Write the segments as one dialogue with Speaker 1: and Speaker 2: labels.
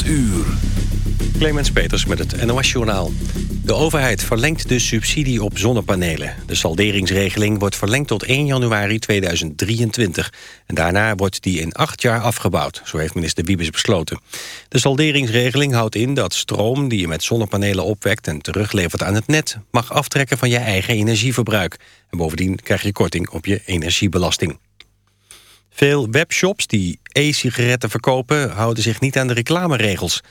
Speaker 1: 8 uur.
Speaker 2: Clemens Peters met het NOS-journaal. De overheid verlengt de subsidie op zonnepanelen. De salderingsregeling wordt verlengd tot 1 januari 2023. En daarna wordt die in acht jaar afgebouwd, zo heeft minister Wiebes besloten. De salderingsregeling houdt in dat stroom die je met zonnepanelen opwekt... en teruglevert aan het net, mag aftrekken van je eigen energieverbruik. En bovendien krijg je korting op je energiebelasting. Veel webshops die e-sigaretten verkopen... houden zich niet aan de reclameregels...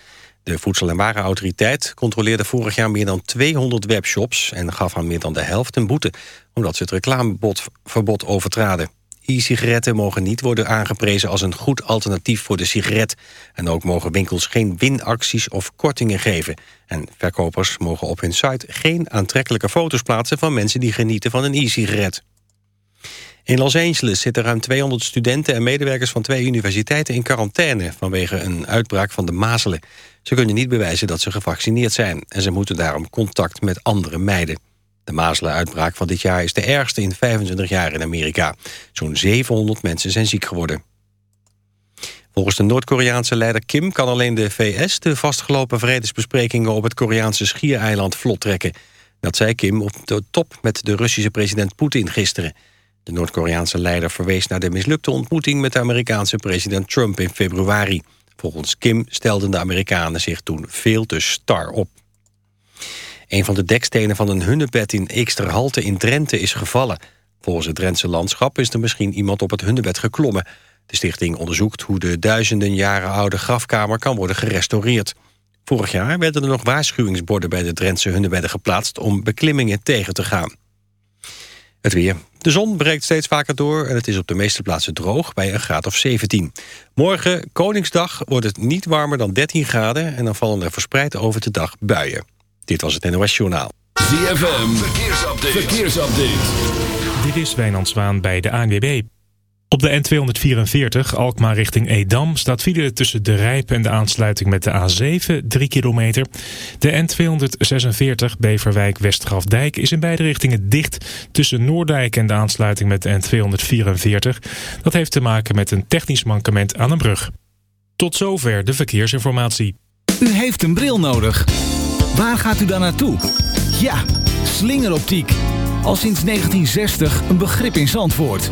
Speaker 2: De Voedsel- en Warenautoriteit controleerde vorig jaar meer dan 200 webshops... en gaf aan meer dan de helft een boete... omdat ze het reclameverbod overtraden. E-sigaretten mogen niet worden aangeprezen als een goed alternatief voor de sigaret. En ook mogen winkels geen winacties of kortingen geven. En verkopers mogen op hun site geen aantrekkelijke foto's plaatsen... van mensen die genieten van een e-sigaret. In Los Angeles zitten ruim 200 studenten en medewerkers van twee universiteiten in quarantaine vanwege een uitbraak van de mazelen. Ze kunnen niet bewijzen dat ze gevaccineerd zijn en ze moeten daarom contact met andere meiden. De mazelenuitbraak van dit jaar is de ergste in 25 jaar in Amerika. Zo'n 700 mensen zijn ziek geworden. Volgens de Noord-Koreaanse leider Kim kan alleen de VS de vastgelopen vredesbesprekingen op het Koreaanse schiereiland vlot trekken. Dat zei Kim op de top met de Russische president Poetin gisteren. De Noord-Koreaanse leider verwees naar de mislukte ontmoeting met de Amerikaanse president Trump in februari. Volgens Kim stelden de Amerikanen zich toen veel te star op. Een van de dekstenen van een hunnebed in Eeksterhalte in Drenthe is gevallen. Volgens het Drentse landschap is er misschien iemand op het hunnebed geklommen. De stichting onderzoekt hoe de duizenden jaren oude grafkamer kan worden gerestaureerd. Vorig jaar werden er nog waarschuwingsborden bij de Drentse hunnebedden geplaatst... om beklimmingen tegen te gaan. Het weer. De zon breekt steeds vaker door en het is op de meeste plaatsen droog bij een graad of 17. Morgen, Koningsdag, wordt het niet warmer dan 13 graden... en dan vallen er verspreid over de dag buien. Dit was het NOS Journaal.
Speaker 1: ZFM, verkeersupdate. verkeersupdate.
Speaker 3: Dit is Wijnand Zwaan bij de ANWB. Op de N244 Alkmaar richting Edam staat file tussen de Rijp en de aansluiting met de A7 3 kilometer. De N246 Beverwijk Westgrafdijk is in beide richtingen dicht tussen Noordijk en de aansluiting met de N244. Dat heeft te maken met een technisch mankement aan een brug. Tot zover de verkeersinformatie.
Speaker 4: U heeft een bril nodig. Waar gaat u dan naartoe? Ja, slingeroptiek. Al sinds 1960 een begrip in Zandvoort.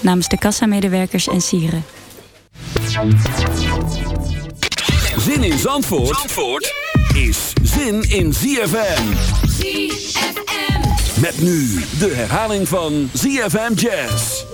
Speaker 5: Namens de kassamedewerkers en sieren.
Speaker 1: Zin in Zandvoort, Zandvoort is zin in ZFM.
Speaker 6: ZFM.
Speaker 1: Met nu de herhaling van ZFM Jazz.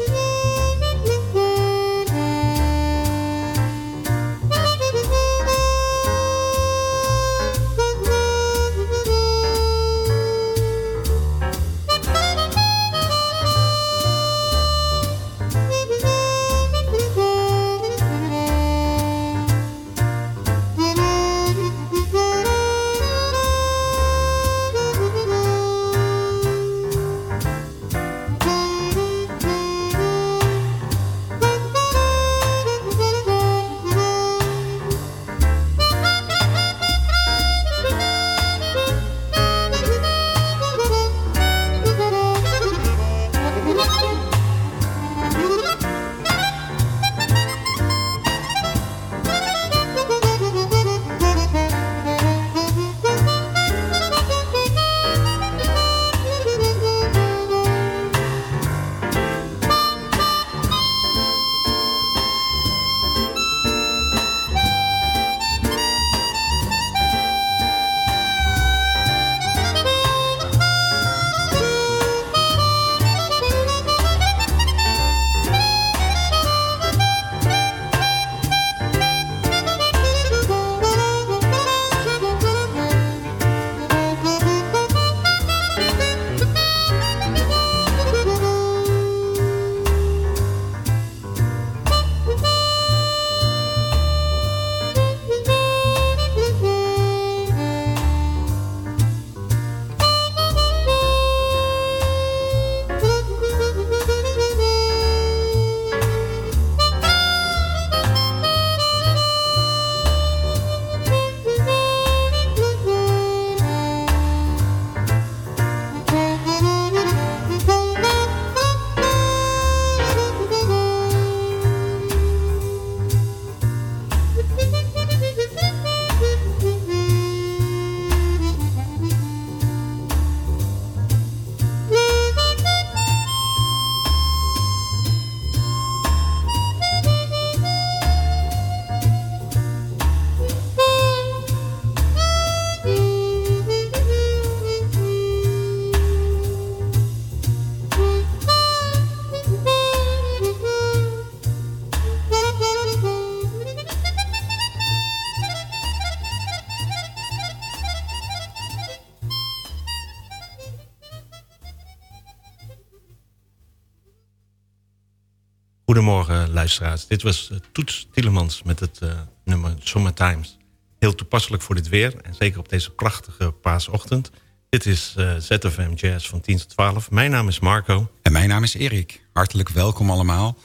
Speaker 7: Luisteraars. Dit was uh, Toets Tielemans met het uh, nummer Times. Heel toepasselijk voor dit weer en zeker op deze prachtige paasochtend. Dit is uh, ZFM Jazz van 10 tot 12. Mijn naam is Marco.
Speaker 8: En mijn naam is Erik. Hartelijk welkom allemaal.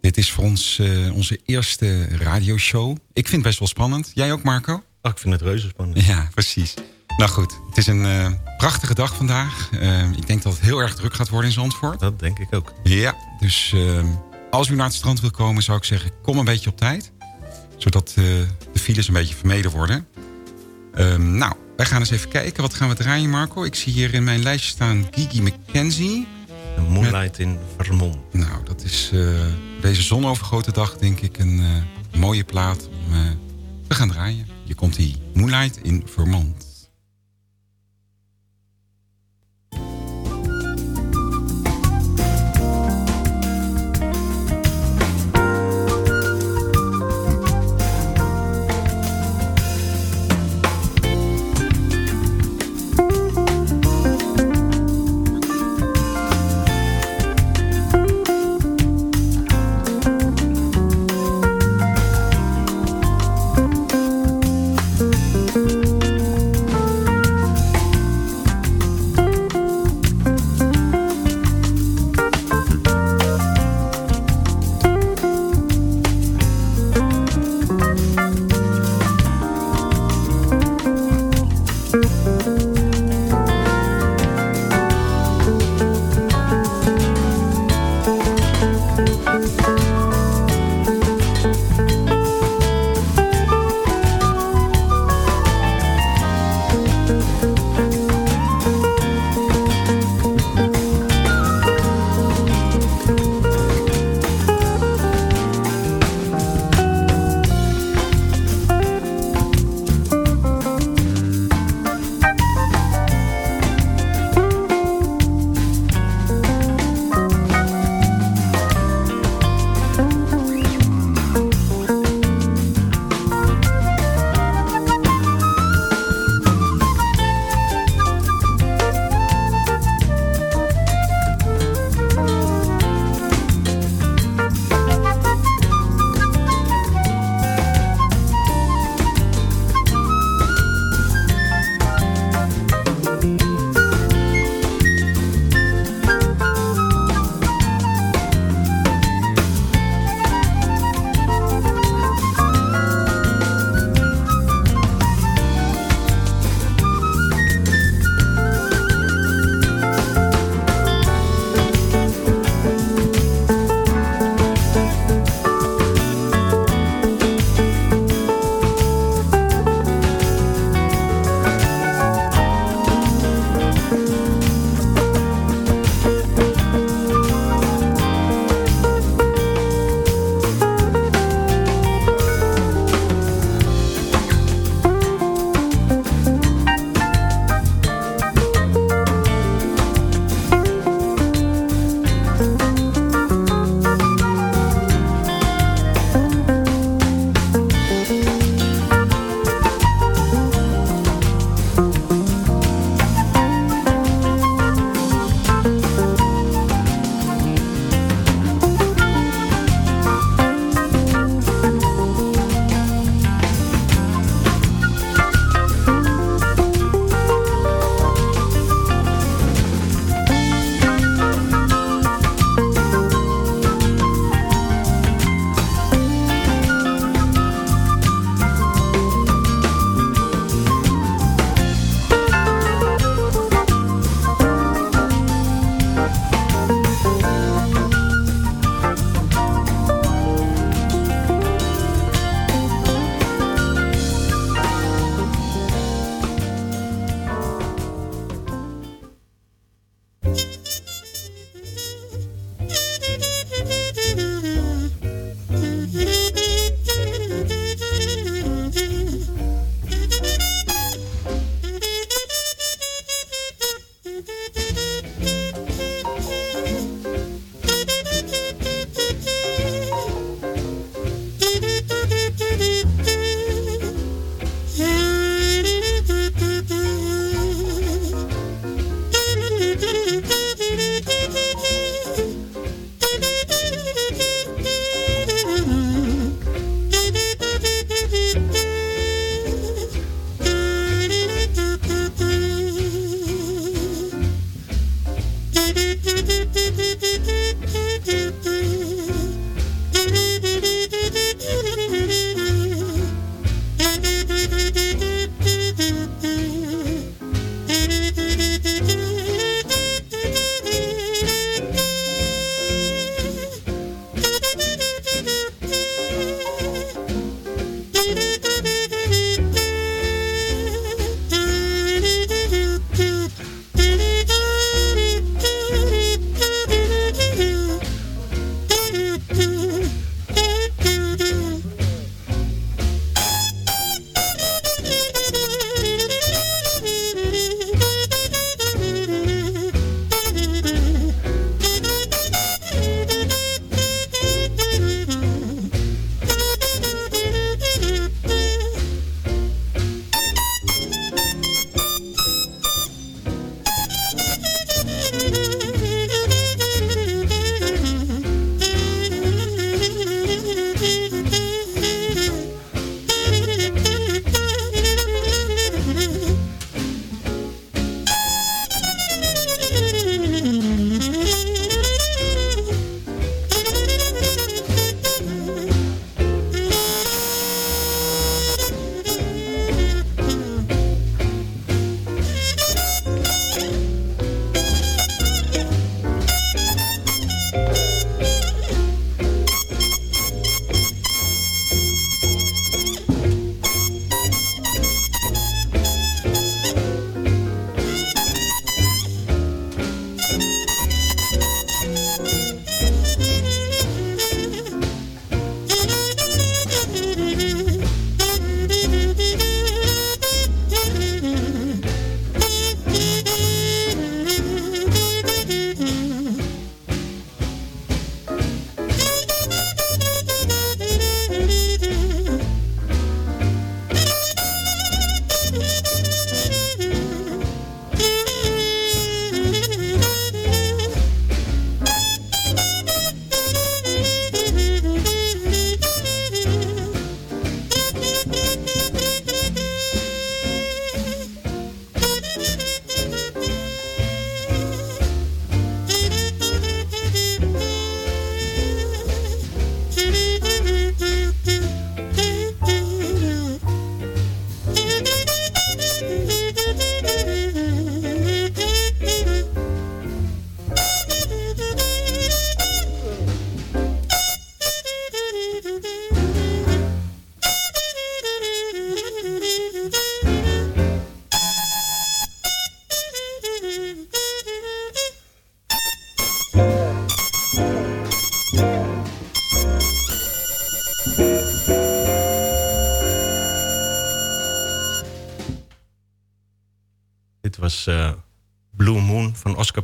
Speaker 8: Dit is voor ons onze eerste radioshow. Ik vind het best wel spannend. Jij ook Marco?
Speaker 7: Oh, ik vind het reuze spannend.
Speaker 8: Ja, precies. Nou goed, het is een prachtige dag vandaag. ik denk dat het heel erg druk gaat worden in Zandvoort.
Speaker 7: Dat denk ik ook.
Speaker 8: Ja, dus ehm, als u naar het strand wil komen, zou ik zeggen, kom een beetje op tijd. Zodat uh, de files een beetje vermeden worden. Um, nou, wij gaan eens even kijken. Wat gaan we draaien, Marco? Ik zie hier in mijn lijstje staan Gigi McKenzie.
Speaker 7: Moonlight in Vermont.
Speaker 8: Nou, dat is uh, deze zonovergoten dag, denk ik, een uh, mooie plaat om te gaan draaien. Hier komt die Moonlight in Vermont.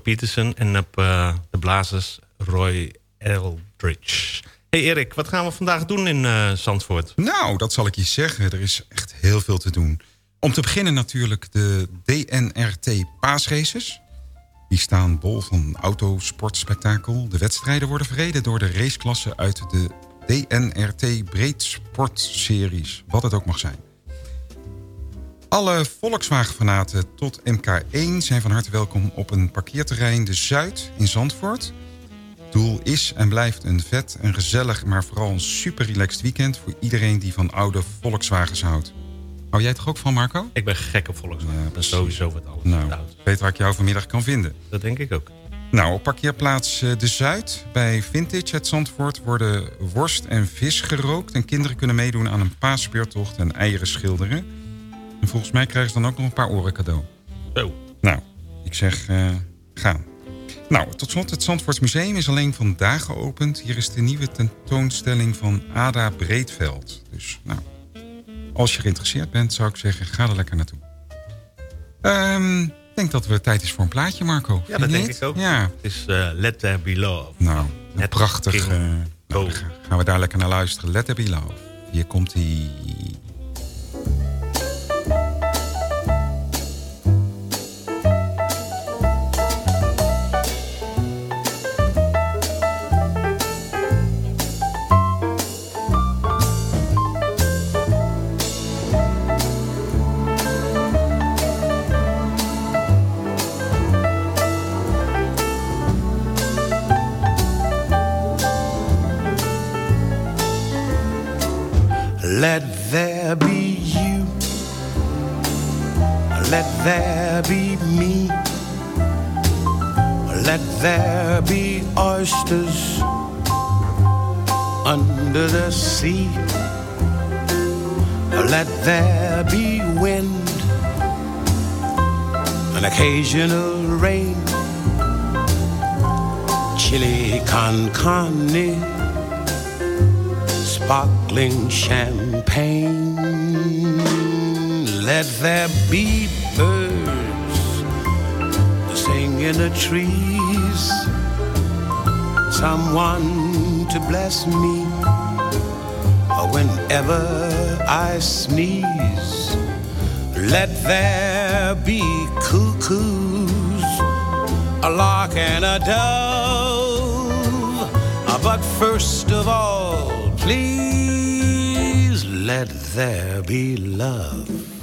Speaker 7: Peterson. En op uh, de blazers Roy Eldridge. Hey Erik, wat gaan we vandaag doen in uh, Zandvoort?
Speaker 8: Nou, dat zal ik je zeggen. Er is echt heel veel te doen. Om te beginnen natuurlijk de DNRT paasraces. Die staan bol van autosportspektakel. De wedstrijden worden verreden door de raceklassen uit de DNRT Breedsportseries. Wat het ook mag zijn. Alle Volkswagen-fanaten tot MK1 zijn van harte welkom op een parkeerterrein De Zuid in Zandvoort. Doel is en blijft een vet en gezellig, maar vooral een super relaxed weekend... voor iedereen die van oude Volkswagens houdt. Hou jij toch ook van, Marco?
Speaker 7: Ik ben gek op Volkswagen. Ja, ben sowieso wat alles
Speaker 8: nou, weet waar ik jou vanmiddag kan vinden.
Speaker 7: Dat denk ik ook.
Speaker 8: Nou, op parkeerplaats De Zuid bij Vintage het Zandvoort... worden worst en vis gerookt... en kinderen kunnen meedoen aan een paasspeurtocht en eieren schilderen... En volgens mij krijgen ze dan ook nog een paar oren cadeau.
Speaker 7: Zo.
Speaker 8: Nou, ik zeg, uh, gaan. Nou, tot slot, het Zandvoorts Museum is alleen vandaag geopend. Hier is de nieuwe tentoonstelling van Ada Breedveld. Dus, nou, als je geïnteresseerd bent, zou ik zeggen, ga er lekker naartoe. Um, ik denk dat het tijd is voor een plaatje, Marco.
Speaker 7: Ja, dat denk ik ook.
Speaker 8: Ja.
Speaker 7: Het is uh, Let There Be Love.
Speaker 8: Nou, Net prachtig. Uh, nou, gaan we daar lekker naar luisteren. Let There Be Love. Hier komt die...
Speaker 9: there be wind, an occasional rain, chili con carne sparkling champagne. Let there be birds to sing in the trees. Someone to bless me whenever I sneeze. Let there be cuckoos, a lark and a dove. Ah, but first of all, Please let there be love.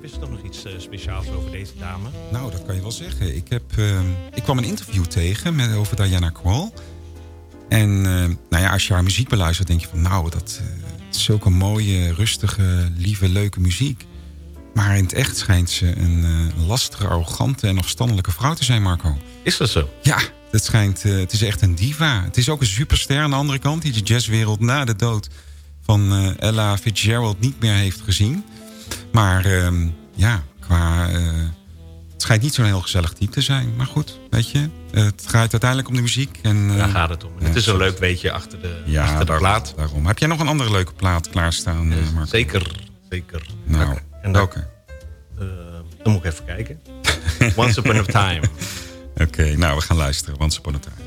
Speaker 7: Jij wist toch nog iets eh, speciaals over deze dame?
Speaker 8: Nou, dat kan je wel zeggen. Ik, heb, eh, ik kwam een interview tegen met, over Diana Krall. En eh, nou ja, als je haar muziek beluistert, denk je van... nou, dat eh, is zulke mooie, rustige, lieve, leuke muziek. Maar in het echt schijnt ze een eh, lastige, arrogante en afstandelijke vrouw te zijn, Marco.
Speaker 7: Is dat zo?
Speaker 8: Ja, het, schijnt, het is echt een diva. Het is ook een superster aan de andere kant... die de jazzwereld na de dood van Ella Fitzgerald niet meer heeft gezien. Maar ehm, ja, qua... eh, het schijnt niet zo'n heel gezellig type te zijn. Maar goed, weet je, het gaat uiteindelijk om de muziek. En, eh,
Speaker 7: Daar gaat het om.
Speaker 8: Ja,
Speaker 7: het is een leuk weetje achter de,
Speaker 8: Ja,
Speaker 7: achter de plaat.
Speaker 8: Daarom. Heb jij nog een andere leuke plaat klaarstaan, eh, Marco?
Speaker 7: Zeker, zeker.
Speaker 8: Nou,
Speaker 7: en
Speaker 8: welke?
Speaker 7: eh, dan moet ik even kijken. Once Upon a Time.
Speaker 8: Oké, nou, we gaan luisteren. Once Upon a Time.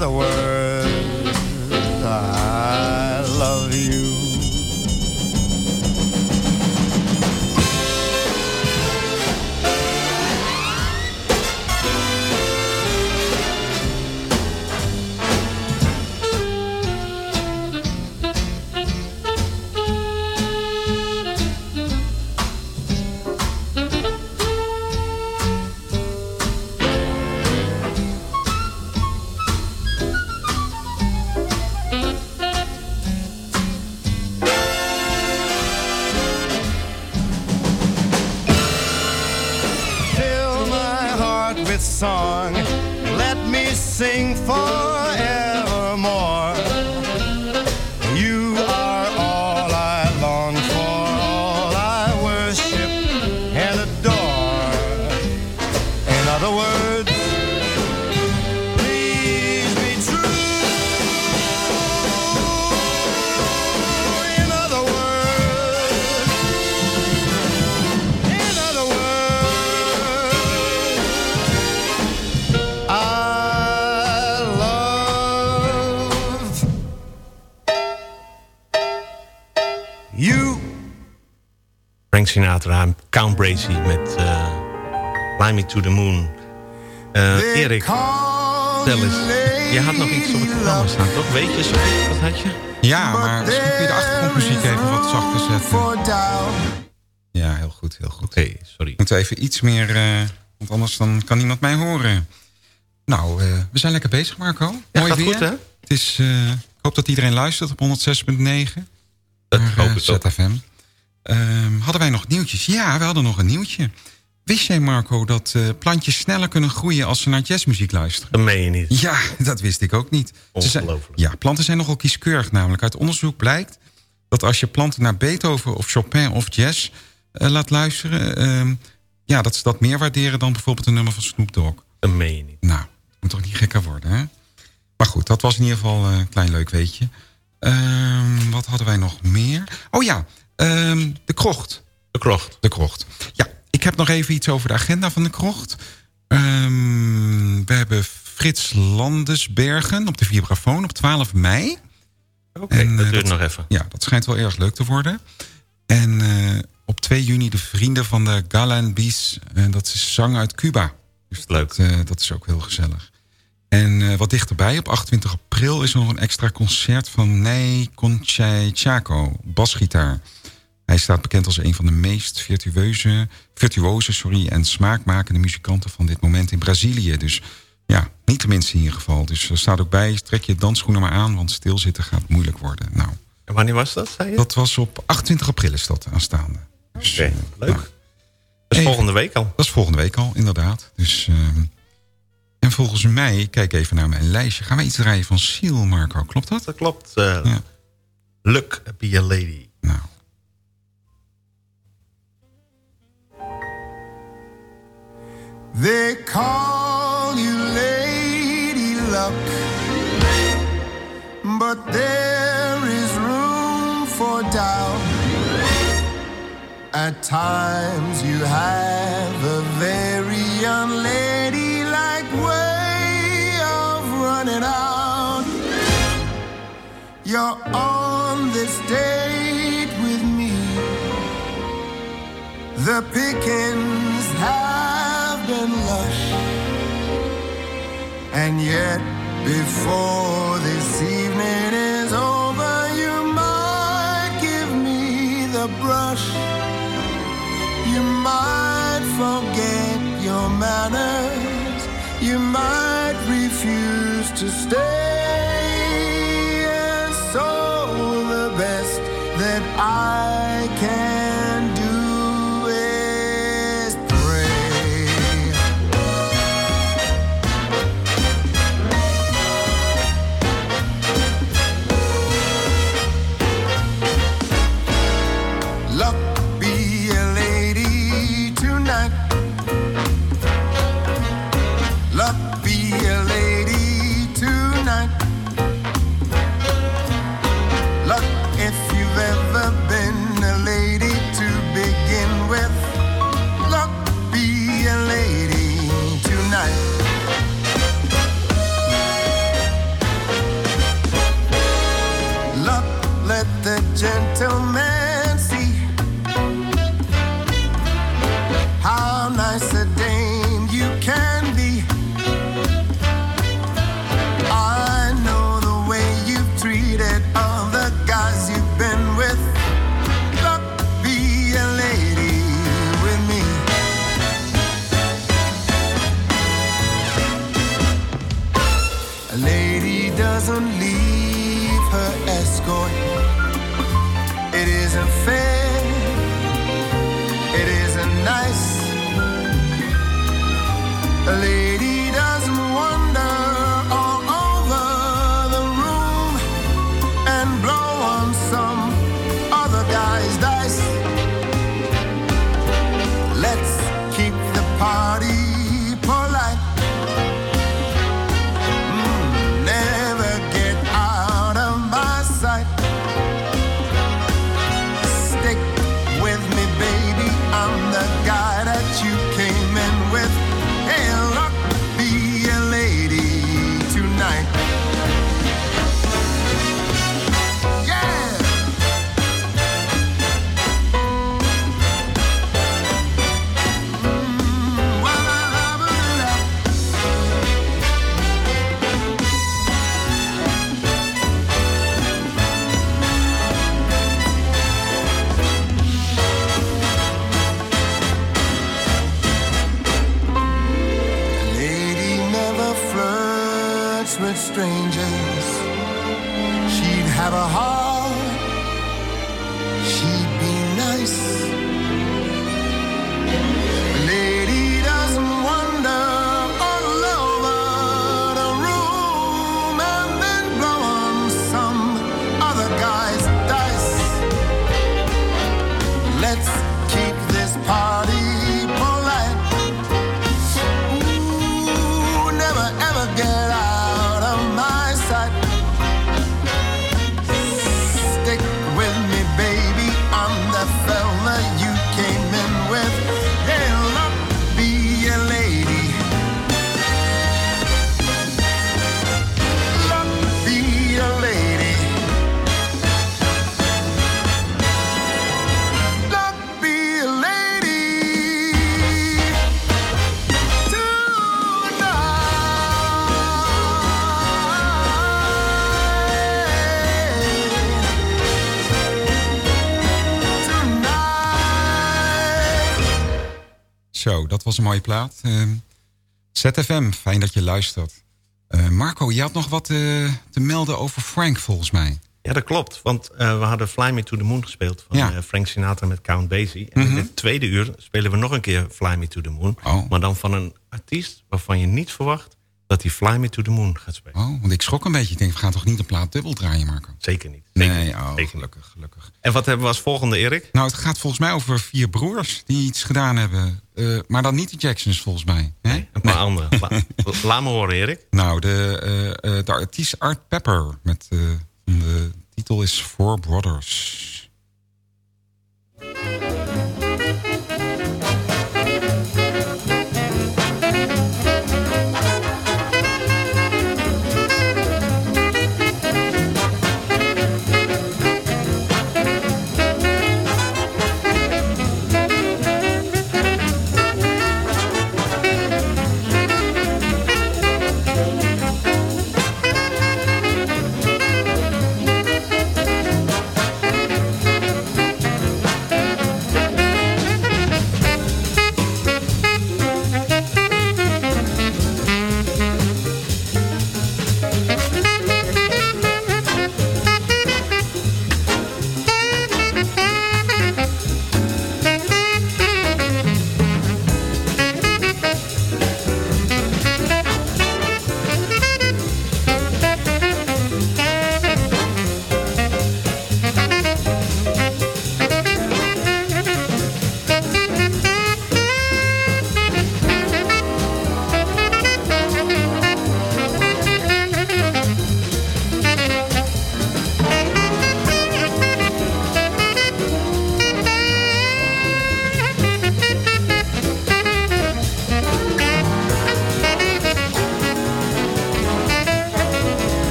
Speaker 6: Other words,
Speaker 7: Met eh Fly Me to the Moon. Eh, Erik, stel eens. Je had nog iets op het programma staan, toch? Weet je, sorry, wat had je?
Speaker 8: Ja, maar misschien kun je de achtergrondmuziek even wat zachter zetten. Ja, heel goed, heel goed.
Speaker 7: Oké, sorry.
Speaker 8: Moeten we even iets meer, eh, want anders dan kan niemand mij horen. Nou, eh, we zijn lekker bezig, Marco. Mooi
Speaker 7: gaat
Speaker 8: weer.
Speaker 7: goed, hè?
Speaker 8: Het is, eh, ik hoop dat iedereen luistert op 106.9.
Speaker 7: Dat
Speaker 8: naar,
Speaker 7: hoop ik ook.
Speaker 8: Ehm, hadden wij nog nieuwtjes? Ja, we hadden nog een nieuwtje. Wist jij, Marco, dat eh, plantjes sneller kunnen groeien als ze naar jazzmuziek luisteren?
Speaker 7: Dat meen je niet.
Speaker 8: Ja, dat wist ik ook niet. Ze zijn-
Speaker 7: Ongelooflijk.
Speaker 8: ja, planten zijn nogal kieskeurig namelijk. Uit onderzoek blijkt dat als je planten naar Beethoven of Chopin of jazz eh, laat luisteren... ehm, ja, dat ze dat meer waarderen dan bijvoorbeeld een nummer van Snoop Dogg.
Speaker 7: Dat meen je niet.
Speaker 8: Nou, moet toch niet gekker worden, hè? Maar goed, dat was in ieder geval eh, een klein leuk weetje. Ehm, wat hadden wij nog meer? Oh ja, ehm, de krocht.
Speaker 7: De krocht.
Speaker 8: De krocht. Ja, ik heb nog even iets over de agenda van de krocht. Ehm, we hebben Frits Landesbergen op de vibrafoon op 12 mei.
Speaker 7: Oké, dat
Speaker 8: eh,
Speaker 7: duurt nog even.
Speaker 8: Ja, dat schijnt wel erg leuk te worden. En eh, op 2 juni de vrienden van de Galan Bis. En dat is zang uit Cuba. Dus
Speaker 7: Leuk.
Speaker 8: Dat, eh, dat is ook heel gezellig. En eh, wat dichterbij, op 28 april is er nog een extra concert van Ney Conchai Chaco, basgitaar. Hij staat bekend als een van de meest virtueuze, virtuoze sorry, en smaakmakende muzikanten van dit moment in Brazilië. Dus ja, niet de minste in ieder geval. Dus er staat ook bij, trek je dansschoenen maar aan, want stilzitten gaat moeilijk worden. Nou,
Speaker 7: En wanneer was dat, zei je?
Speaker 8: dat was op 28 april is dat aanstaande. Dus,
Speaker 7: Oké,
Speaker 8: eh,
Speaker 7: leuk.
Speaker 8: nou,
Speaker 7: dat is
Speaker 8: even-
Speaker 7: volgende week al.
Speaker 8: Dat is volgende week al, inderdaad. Dus, ehm, en volgens mij, kijk even naar mijn lijstje. Gaan we iets draaien van Seal, Marco? Klopt dat?
Speaker 7: Dat klopt. eh
Speaker 8: Ja.
Speaker 7: Look, be a lady.
Speaker 8: Nou.
Speaker 6: They call you Lady Luck, but there is room for doubt. At times you have a very unladylike way of running out. You're on this date with me. The pickings have And yet, before this evening is over, you might give me the brush. You might forget your manners. You might refuse to stay. And so, the best that I to
Speaker 8: fail. Was een mooie plaat. Ehm, ZFM, fijn dat je luistert. Eh, Marco, je had nog wat eh, te melden over Frank volgens mij.
Speaker 7: Ja, dat klopt. Want eh, we hadden Fly Me to the Moon gespeeld van
Speaker 8: Ja.
Speaker 7: Frank Sinatra met Count Basie. En
Speaker 8: Mhm.
Speaker 7: in het tweede uur spelen we nog een keer Fly Me to the Moon.
Speaker 8: Oh.
Speaker 7: Maar dan van een artiest waarvan je niet verwacht dat hij Fly Me to the Moon gaat spelen.
Speaker 8: Oh, want ik schrok een beetje. Ik denk, we gaan toch niet een plaat dubbel draaien, Marco?
Speaker 7: Zeker niet. Zeker
Speaker 8: nee, oh,
Speaker 7: Zeker
Speaker 8: gelukkig, gelukkig.
Speaker 7: En wat hebben we als volgende, Erik?
Speaker 8: Nou, het gaat volgens mij over vier broers die iets gedaan hebben. Eh, maar dan niet de Jacksons, volgens mij. Hè?
Speaker 7: Een paar andere. La- laat me horen, Erik.
Speaker 8: Nou, de, eh, de artiest Art Pepper. Met, de titel is Four Brothers.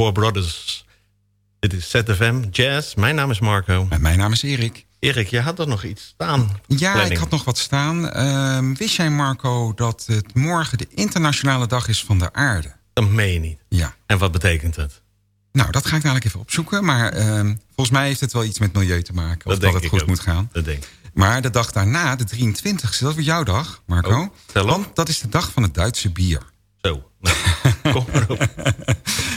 Speaker 7: Four Brothers. Dit is ZFM Jazz. Mijn naam is Marco.
Speaker 8: En mijn naam is Erik.
Speaker 7: Erik, je had er nog iets staan.
Speaker 8: Ja,
Speaker 7: Planning.
Speaker 8: ik had nog wat staan. Uh, wist jij, Marco, dat het morgen de internationale dag is van de aarde?
Speaker 7: Dat meen je niet.
Speaker 8: Ja.
Speaker 7: En wat betekent het?
Speaker 8: Nou, dat ga ik dadelijk even opzoeken. Maar uh, volgens mij heeft het wel iets met milieu te maken. Of dat, dat het goed
Speaker 7: ook.
Speaker 8: moet gaan.
Speaker 7: Dat denk ik.
Speaker 8: Maar de dag daarna, de 23e, dat wordt jouw dag, Marco.
Speaker 7: Oh,
Speaker 8: want dat is de dag van het Duitse bier.
Speaker 7: Zo, kom erop.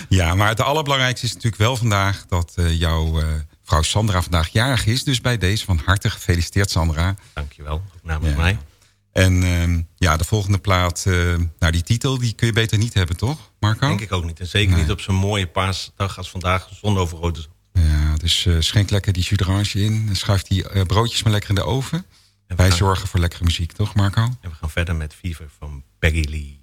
Speaker 8: ja, maar het allerbelangrijkste is natuurlijk wel vandaag... dat uh, jouw uh, vrouw Sandra vandaag jarig is. Dus bij deze van harte gefeliciteerd, Sandra.
Speaker 7: Dankjewel, ook namens
Speaker 8: ja.
Speaker 7: mij.
Speaker 8: En uh, ja, de volgende plaat, uh, nou die titel, die kun je beter niet hebben, toch, Marco?
Speaker 7: Denk ik ook niet. En zeker nee. niet op zo'n mooie paasdag als vandaag, zon over rode
Speaker 8: Ja, dus uh, schenk lekker die jus in. Schuif die uh, broodjes maar lekker in de oven. Wij gaan... zorgen voor lekkere muziek, toch Marco?
Speaker 7: En we gaan verder met Fever van Peggy Lee.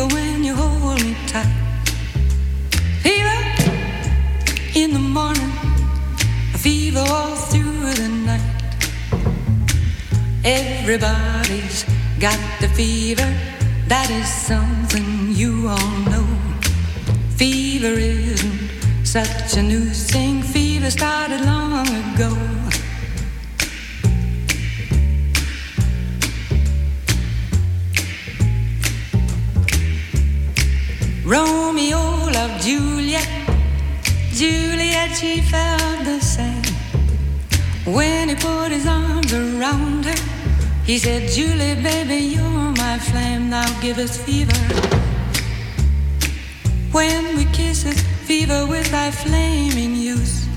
Speaker 10: fever when you hold me tight. Fever in the morning, a fever all through the night. Everybody's got the fever, that is something you all know. Fever isn't such a new thing, fever started long ago. Romeo loved Juliet, Juliet, she felt the same. When he put his arms around her, he said, Julie, baby, you're my flame, thou givest fever. When we kiss it, fever with thy flaming youth.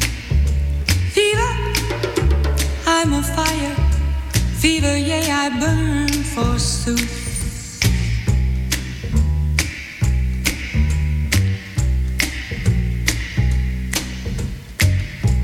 Speaker 10: Fever, I'm a fire. Fever, yea, I burn forsooth.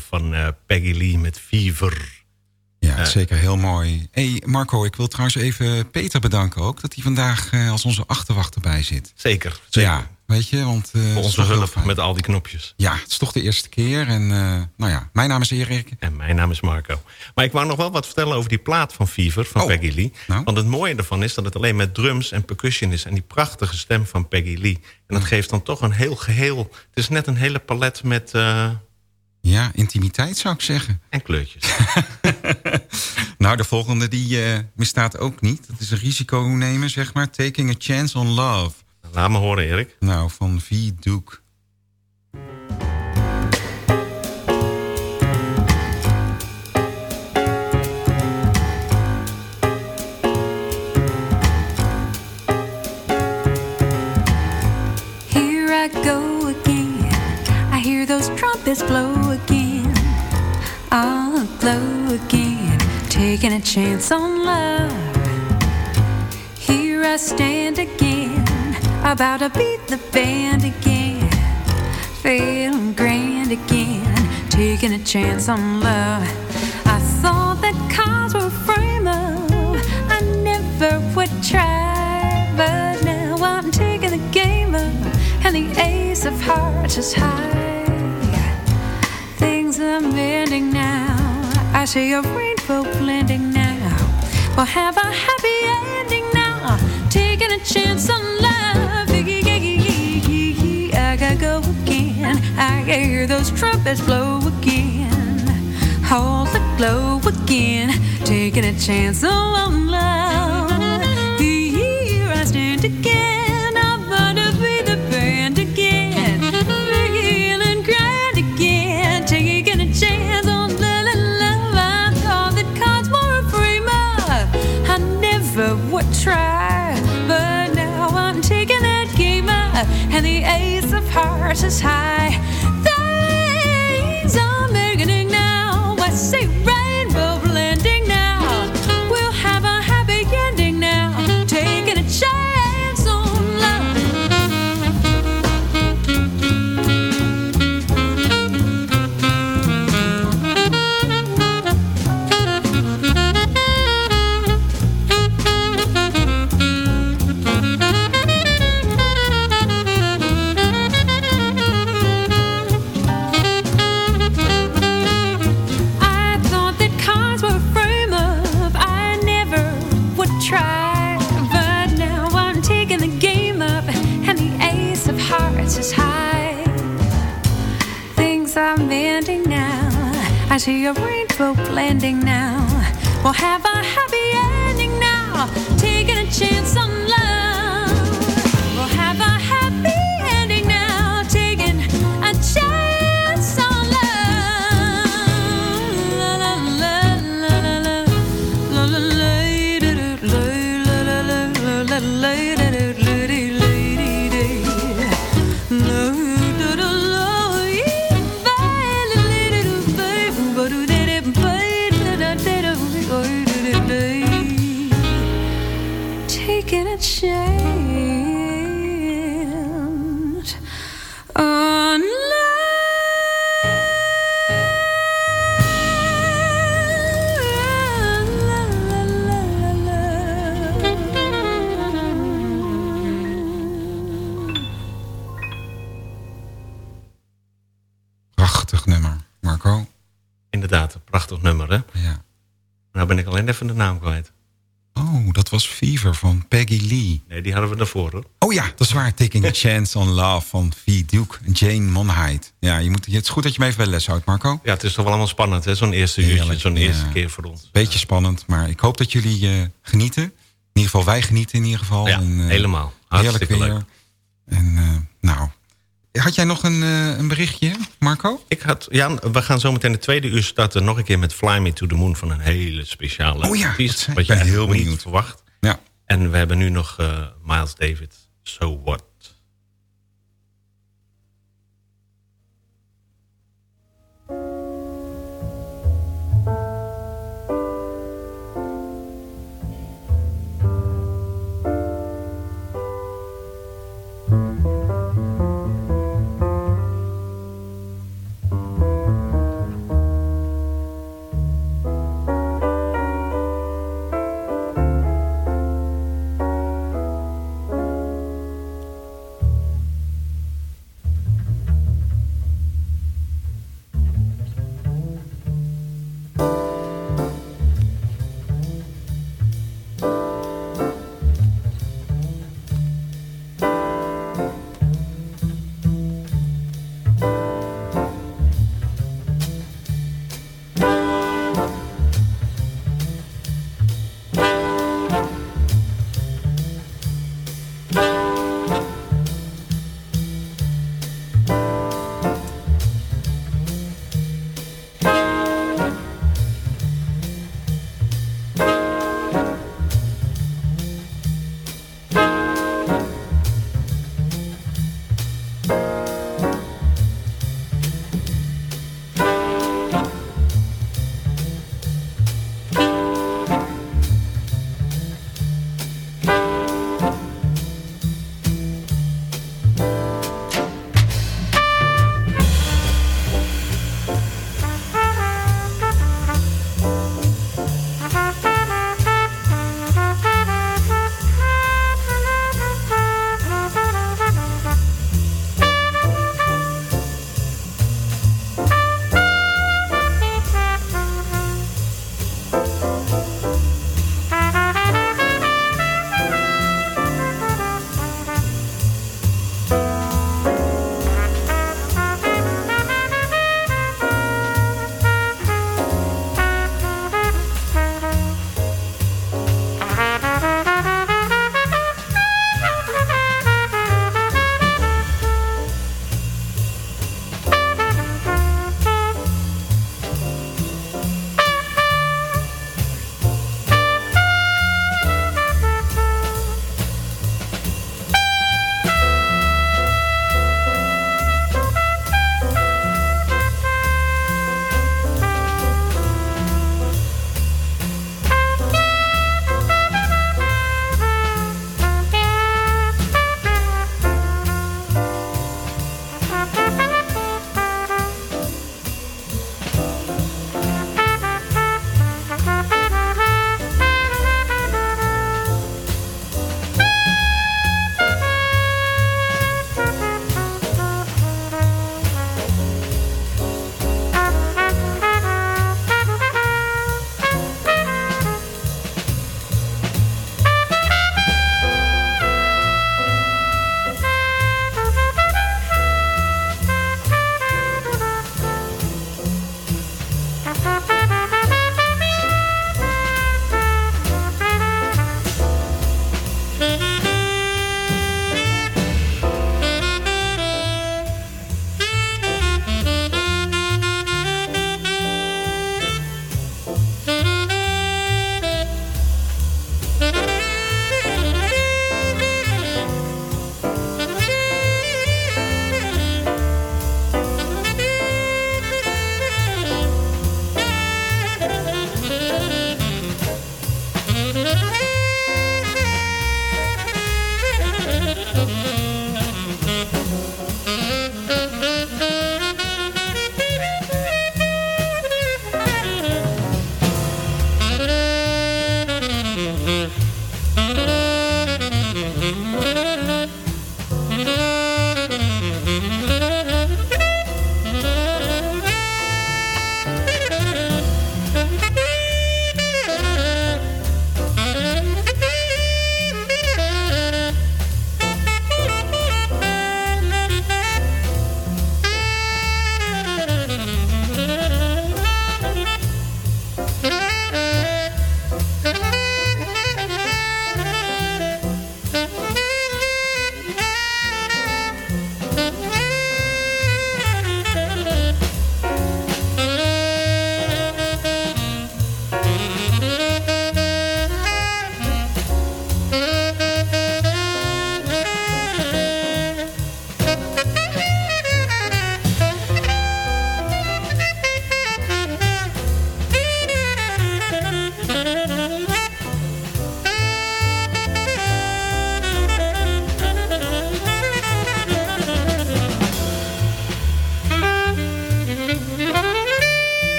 Speaker 7: van uh, Peggy Lee met Fever.
Speaker 8: Ja, uh, zeker heel mooi. hey Marco, ik wil trouwens even Peter bedanken ook... dat hij vandaag uh, als onze achterwacht erbij zit.
Speaker 7: Zeker, zeker.
Speaker 8: Ja, weet je, want...
Speaker 7: Voor onze hulp met al die knopjes.
Speaker 8: Ja, het is toch de eerste keer. En nou ja, mijn naam is Erik.
Speaker 7: En mijn naam is Marco. Maar ik wou nog wel wat vertellen over die plaat van Fever, van oh, Peggy Lee.
Speaker 8: Nou?
Speaker 7: Want het mooie ervan is dat het alleen met drums en percussion is... en die prachtige stem van Peggy Lee. En dat geeft dan toch een heel geheel... Het is net een hele palet met... Uh,
Speaker 8: ja, intimiteit zou ik zeggen.
Speaker 7: En kleurtjes.
Speaker 8: nou, de volgende die uh, misstaat ook niet. Dat is een risico nemen, zeg maar. Taking a chance on love.
Speaker 7: Laat me horen, Erik.
Speaker 8: Nou, van V. Duke.
Speaker 10: Here I go again. I hear those trumpets blow. I'll blow again, taking a chance on love. Here I stand again, about to beat the band again. Feeling grand again, taking a chance on love. I thought that cards were frame up, I never would try, but now I'm taking the game up, and the ace of hearts is high. Things are mending now. I see a rainbow blending now. We'll have a happy ending now. Taking a chance on love. I gotta go again. I hear those trumpets blow again. All the glow again. Taking a chance on love. Here I stand again. Ace of hearts is high. I see a rainbow landing now. We'll have a happy ending now. Taking a chance on
Speaker 7: hadden we daarvoor, hoor.
Speaker 8: Oh ja, dat is waar. Taking a Chance on Love van V. Duke en Jane Monheit. Ja, je moet, het is goed dat je me even bij les houdt, Marco.
Speaker 7: Ja, het is toch wel allemaal spannend, hè? Zo'n eerste uurtje, zo'n
Speaker 8: ja.
Speaker 7: eerste keer voor ons.
Speaker 8: Beetje spannend, maar ik hoop dat jullie eh, genieten. In ieder geval, wij genieten in ieder geval.
Speaker 7: Ja,
Speaker 8: En, eh,
Speaker 7: helemaal.
Speaker 8: Heerlijk
Speaker 7: Hartstikke
Speaker 8: weer.
Speaker 7: leuk.
Speaker 8: En eh, nou, had jij nog een, een berichtje, Marco?
Speaker 7: Ik had, ja, we gaan zo meteen de tweede uur starten. Nog een keer met Fly Me to the Moon van een hele speciale
Speaker 8: Oh ja,
Speaker 7: artiest. Wat
Speaker 8: ik
Speaker 7: je heel niet
Speaker 8: benieuwd.
Speaker 7: verwacht. En we hebben nu nog eh, Miles David, So What.